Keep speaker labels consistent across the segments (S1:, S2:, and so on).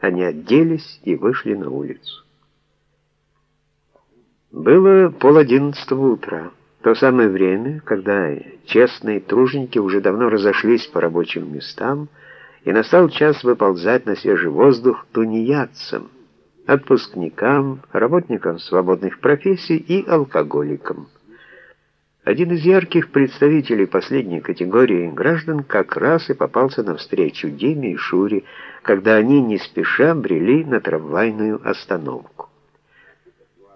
S1: Они оделись и вышли на улицу. Было пол одиннадцатого утра, то самое время, когда честные труженики уже давно разошлись по рабочим местам, и настал час выползать на свежий воздух тунеядцам, отпускникам, работникам свободных профессий и алкоголикам. Один из ярких представителей последней категории граждан как раз и попался навстречу Диме и Шуре, когда они не спеша брели на трамвайную остановку.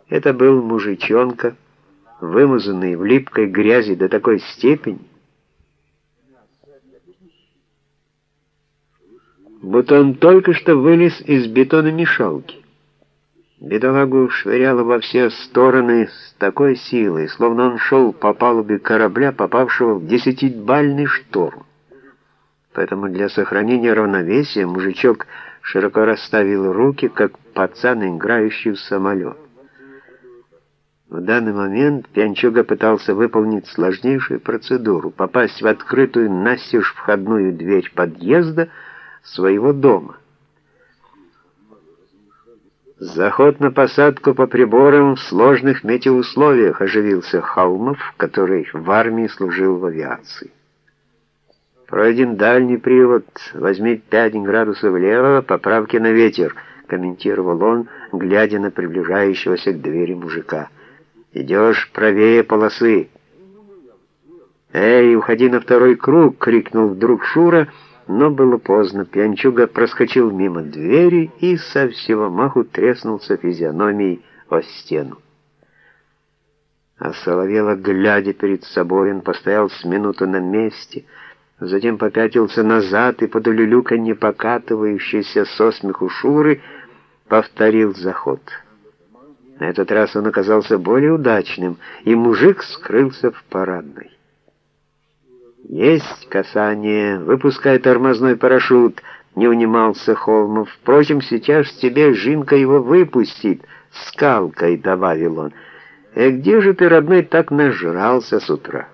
S1: Это был мужичонка, вымазанный в липкой грязи до такой степени, будто он только что вылез из бетономешалки. Бедолагу швыряло во все стороны с такой силой, словно он шел по палубе корабля, попавшего в десятибальный шторм. Поэтому для сохранения равновесия мужичок широко расставил руки, как пацан, играющий в самолет. В данный момент Пьянчуга пытался выполнить сложнейшую процедуру — попасть в открытую настежь входную дверь подъезда своего дома. Заход на посадку по приборам в сложных метеоусловиях оживился Холмов, который в армии служил в авиации. Пройден дальний привод, возьми 5 градусов влево, поправки на ветер, комментировал он, глядя на приближающегося к двери мужика. Идешь правее полосы. «Эй, уходи на второй круг!» — крикнул вдруг Шура — но было поздно. Пьянчуга проскочил мимо двери и со всего маху треснулся физиономией о стену. А Соловела, глядя перед собой, он постоял с минуту на месте, затем попятился назад и под улюлюканье покатывающейся со смеху Шуры повторил заход. На этот раз он оказался более удачным, и мужик скрылся в парадной. «Есть касание, выпускай тормозной парашют», — не унимался Холмов. «Впрочем, сейчас тебе Жинка его выпустит», — скалкой добавил он. «Э, где же ты, родной, так нажрался с утра?»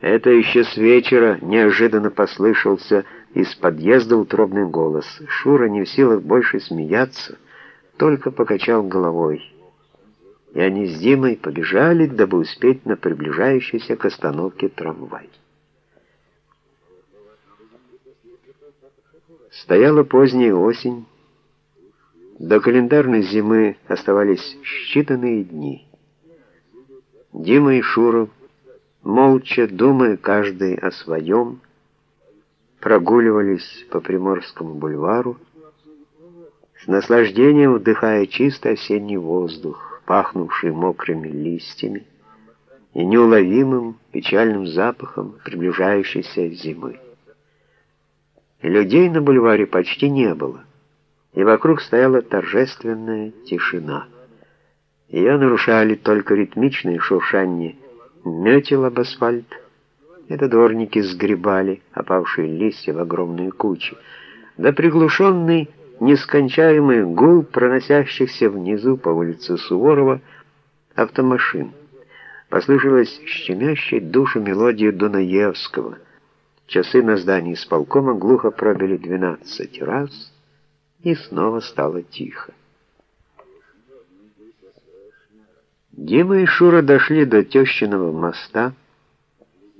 S1: Это еще с вечера неожиданно послышался из подъезда утробный голос. Шура не в силах больше смеяться, только покачал головой и они с Димой побежали, дабы успеть на приближающийся к остановке трамвай. Стояла поздняя осень, до календарной зимы оставались считанные дни. Дима и Шура, молча думая каждый о своем, прогуливались по Приморскому бульвару, с наслаждением вдыхая чистый осенний воздух пахнувший мокрыми листьями и неуловимым печальным запахом приближающейся зимы. Людей на бульваре почти не было, и вокруг стояла торжественная тишина. Ее нарушали только ритмичные шуршания метел об асфальт, это дворники сгребали опавшие листья в огромные кучи, да приглушенный нескончаемый гул проносящихся внизу по улице Суворова автомашин. Послышалась щемящая душу мелодия Дунаевского. Часы на здании исполкома глухо пробили двенадцать раз, и снова стало тихо. Дима и Шура дошли до тещиного моста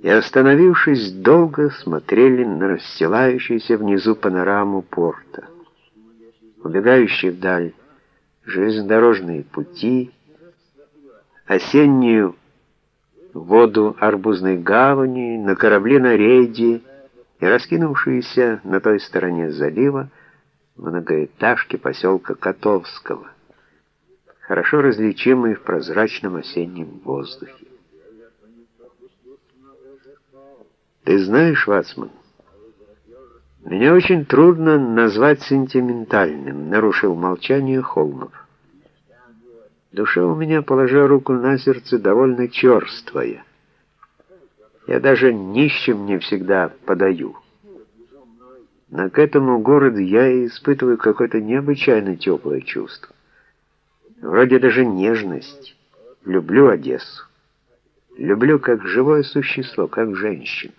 S1: и, остановившись, долго смотрели на расстилающуюся внизу панораму порта убегающие вдаль железнодорожные пути, осеннюю воду арбузной гавани, на корабли на рейде и раскинувшиеся на той стороне залива многоэтажки поселка Котовского, хорошо различимые в прозрачном осеннем воздухе. Ты знаешь, Вацман, «Меня очень трудно назвать сентиментальным», — нарушил молчание Холмов. «Душа у меня, положа руку на сердце, довольно черствая. Я даже нищим не всегда подаю. Но к этому городу я испытываю какое-то необычайно теплое чувство. Вроде даже нежность. Люблю Одессу. Люблю как живое существо, как женщину.